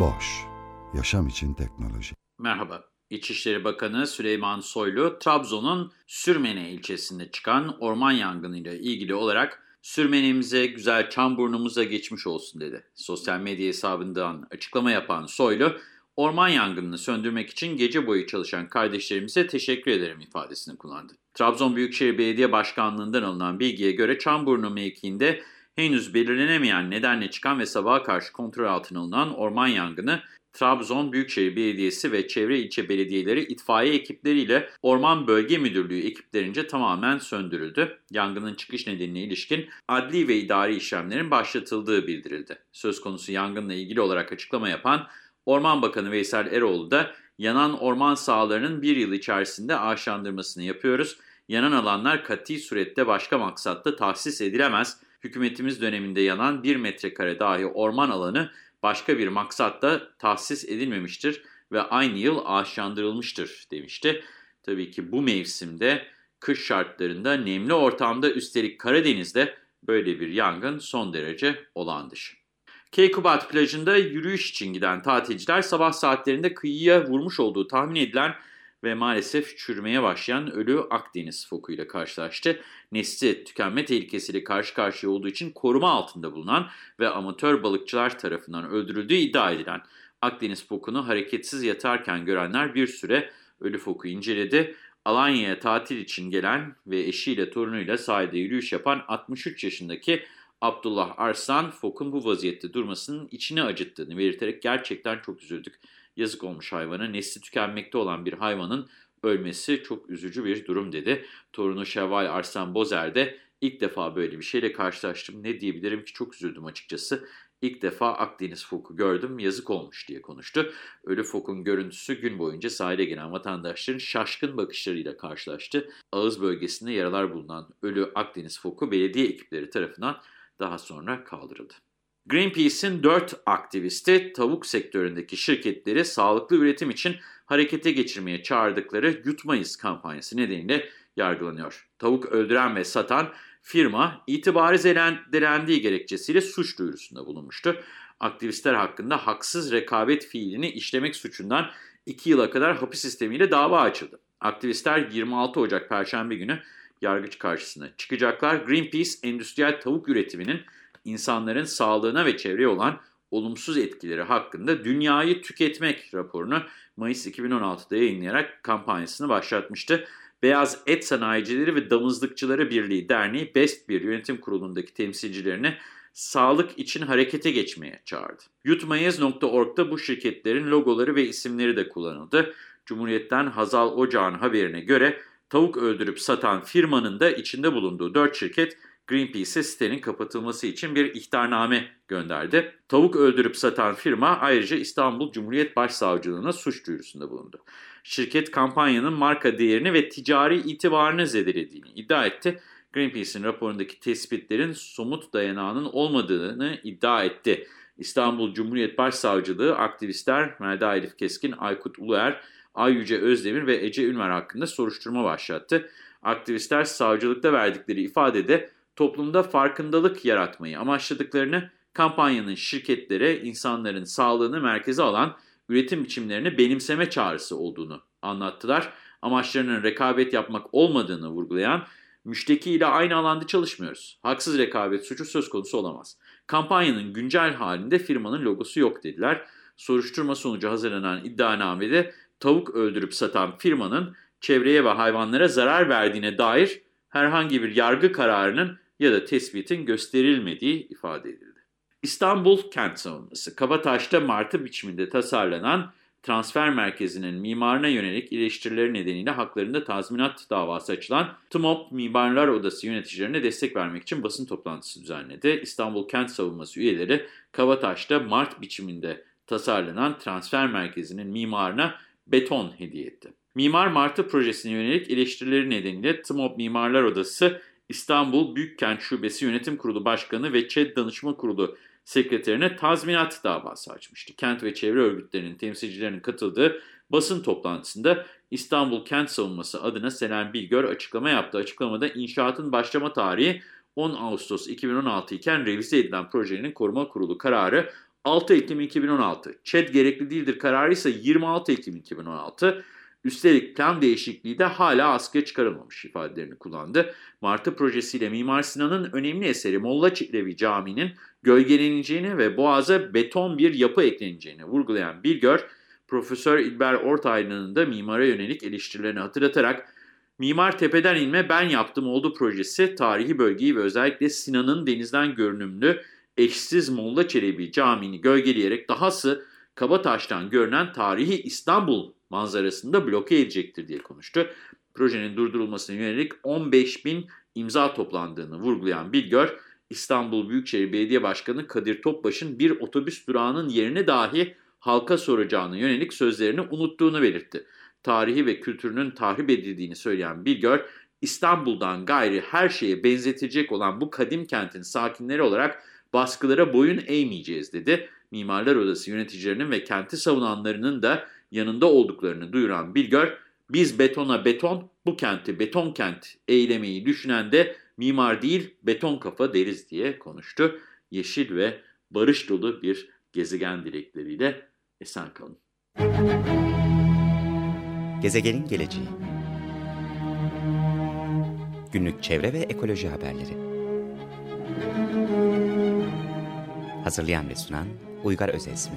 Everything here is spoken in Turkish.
Boş, yaşam için teknoloji. Merhaba. İçişleri Bakanı Süleyman Soylu, Trabzon'un Sürmene ilçesinde çıkan orman yangınıyla ilgili olarak Sürmenemize, güzel Çamburnu'muza geçmiş olsun dedi. Sosyal medya hesabından açıklama yapan Soylu, orman yangınını söndürmek için gece boyu çalışan kardeşlerimize teşekkür ederim ifadesini kullandı. Trabzon Büyükşehir Belediye Başkanlığı'ndan alınan bilgiye göre Çamburnu mevkiinde henüz belirlenemeyen nedenle çıkan ve sabaha karşı kontrol altına alınan orman yangını Trabzon Büyükşehir Belediyesi ve çevre ilçe belediyeleri itfaiye ekipleriyle Orman Bölge Müdürlüğü ekiplerince tamamen söndürüldü. Yangının çıkış nedenine ilişkin adli ve idari işlemlerin başlatıldığı bildirildi. Söz konusu yangınla ilgili olarak açıklama yapan Orman Bakanı Veysel Eroğlu da yanan orman sahalarının bir yıl içerisinde ağaçlandırmasını yapıyoruz. Yanan alanlar kati surette başka maksatta tahsis edilemez. Hükümetimiz döneminde yanan 1 metrekare dahi orman alanı başka bir maksatta tahsis edilmemiştir ve aynı yıl ağaçlandırılmıştır demişti. Tabii ki bu mevsimde kış şartlarında nemli ortamda üstelik Karadeniz'de böyle bir yangın son derece olağan dışı. Keykubat plajında yürüyüş için giden tatilciler sabah saatlerinde kıyıya vurmuş olduğu tahmin edilen ve maalesef çürümeye başlayan ölü Akdeniz fokuyla karşılaştı. Nesli tükenme tehlikesiyle karşı karşıya olduğu için koruma altında bulunan ve amatör balıkçılar tarafından öldürüldüğü iddia edilen Akdeniz fokunu hareketsiz yatarken görenler bir süre ölü foku inceledi. Alanya'ya tatil için gelen ve eşiyle torunuyla sahilde yürüyüş yapan 63 yaşındaki Abdullah Arslan, Fok'un bu vaziyette durmasının içine acıttığını belirterek gerçekten çok üzüldük. Yazık olmuş hayvana, nesli tükenmekte olan bir hayvanın ölmesi çok üzücü bir durum dedi. Torunu Şevval Arslan Bozer de ilk defa böyle bir şeyle karşılaştım. Ne diyebilirim ki çok üzüldüm açıkçası. İlk defa Akdeniz foku gördüm, yazık olmuş diye konuştu. Ölü fokun görüntüsü gün boyunca sahile gelen vatandaşların şaşkın bakışlarıyla karşılaştı. Ağız bölgesinde yaralar bulunan ölü Akdeniz foku belediye ekipleri tarafından daha sonra kaldırıldı. Greenpeace'in 4 aktivisti tavuk sektöründeki şirketleri sağlıklı üretim için harekete geçirmeye çağırdıkları Yutmayız kampanyası nedeniyle yargılanıyor. Tavuk öldüren ve satan firma itibarı zelendirendiği gerekçesiyle suç duyurusunda bulunmuştu. Aktivistler hakkında haksız rekabet fiilini işlemek suçundan 2 yıla kadar hapis sistemiyle dava açıldı. Aktivistler 26 Ocak Perşembe günü yargıç karşısına çıkacaklar. Greenpeace, endüstriyel tavuk üretiminin insanların sağlığına ve çevreye olan olumsuz etkileri hakkında Dünyayı Tüketmek raporunu Mayıs 2016'da yayınlayarak kampanyasını başlatmıştı. Beyaz Et Sanayicileri ve Damızlıkçıları Birliği Derneği BEST bir yönetim kurulundaki temsilcilerini sağlık için harekete geçmeye çağırdı. Yutmayız.org'da bu şirketlerin logoları ve isimleri de kullanıldı. Cumhuriyet'ten Hazal Ocağ'ın haberine göre tavuk öldürüp satan firmanın da içinde bulunduğu 4 şirket Greenpeace'e sitenin kapatılması için bir ihtarname gönderdi. Tavuk öldürüp satan firma ayrıca İstanbul Cumhuriyet Başsavcılığına suç duyurusunda bulundu. Şirket kampanyanın marka değerini ve ticari itibarını zedelediğini iddia etti. Greenpeace'in raporundaki tespitlerin somut dayanağının olmadığını iddia etti. İstanbul Cumhuriyet Başsavcılığı aktivistler Melda Elif Keskin, Aykut Uluer, Ay Yüce Özdemir ve Ece Ünver hakkında soruşturma başlattı. Aktivistler savcılıkta verdikleri ifadede toplumda farkındalık yaratmayı amaçladıklarını, kampanyanın şirketlere insanların sağlığını merkeze alan üretim biçimlerini benimseme çağrısı olduğunu anlattılar. Amaçlarının rekabet yapmak olmadığını vurgulayan, müşteki ile aynı alanda çalışmıyoruz. Haksız rekabet suçu söz konusu olamaz. Kampanyanın güncel halinde firmanın logosu yok dediler. Soruşturma sonucu hazırlanan iddianamede tavuk öldürüp satan firmanın çevreye ve hayvanlara zarar verdiğine dair herhangi bir yargı kararının ya da tespitin gösterilmediği ifade edildi. İstanbul Kent Savunması, Kabataş'ta martı biçiminde tasarlanan transfer merkezinin mimarına yönelik eleştirileri nedeniyle haklarında tazminat davası açılan TMOP Mimarlar Odası yöneticilerine destek vermek için basın toplantısı düzenledi. İstanbul Kent Savunması üyeleri Kavataş'ta Mart biçiminde tasarlanan transfer merkezinin mimarına beton hediye etti. Mimar Martı projesine yönelik eleştirileri nedeniyle TMOP Mimarlar Odası İstanbul Büyükkent Şubesi Yönetim Kurulu Başkanı ve ÇED Danışma Kurulu sekreterine tazminat davası açmıştı. Kent ve çevre örgütlerinin temsilcilerinin katıldığı basın toplantısında İstanbul Kent Savunması adına Selen Bilgör açıklama yaptı. Açıklamada inşaatın başlama tarihi 10 Ağustos 2016 iken revize edilen projenin koruma kurulu kararı 6 Ekim 2016. ÇED gerekli değildir kararı ise 26 Ekim 2016. Üstelik plan değişikliği de hala askıya çıkarılmamış ifadelerini kullandı. Martı projesiyle Mimar Sinan'ın önemli eseri Molla Çitlevi Camii'nin gölgeleneceğini ve boğaza beton bir yapı ekleneceğini vurgulayan Bilgör, Profesör İlber Ortaylı'nın da mimara yönelik eleştirilerini hatırlatarak Mimar Tepeden İnme Ben Yaptım Oldu projesi tarihi bölgeyi ve özellikle Sinan'ın denizden görünümlü eşsiz Molla Çelebi Camii'ni gölgeleyerek dahası Kabataş'tan görünen tarihi İstanbul manzarasında bloke edecektir diye konuştu. Projenin durdurulmasına yönelik 15 bin imza toplandığını vurgulayan Bilgör, İstanbul Büyükşehir Belediye Başkanı Kadir Topbaş'ın bir otobüs durağının yerine dahi halka soracağını yönelik sözlerini unuttuğunu belirtti. Tarihi ve kültürünün tahrip edildiğini söyleyen Bilgör, İstanbul'dan gayri her şeye benzetilecek olan bu kadim kentin sakinleri olarak baskılara boyun eğmeyeceğiz dedi. Mimarlar Odası yöneticilerinin ve kenti savunanlarının da yanında olduklarını duyuran Bilgör, biz betona beton, bu kenti beton kent eylemeyi düşünen de mimar değil beton kafa deriz diye konuştu. Yeşil ve barış dolu bir gezegen dilekleriyle esen kalın. Gezegenin geleceği Günlük çevre ve ekoloji haberleri Hazırlayan ve sunan Uygar Özesmi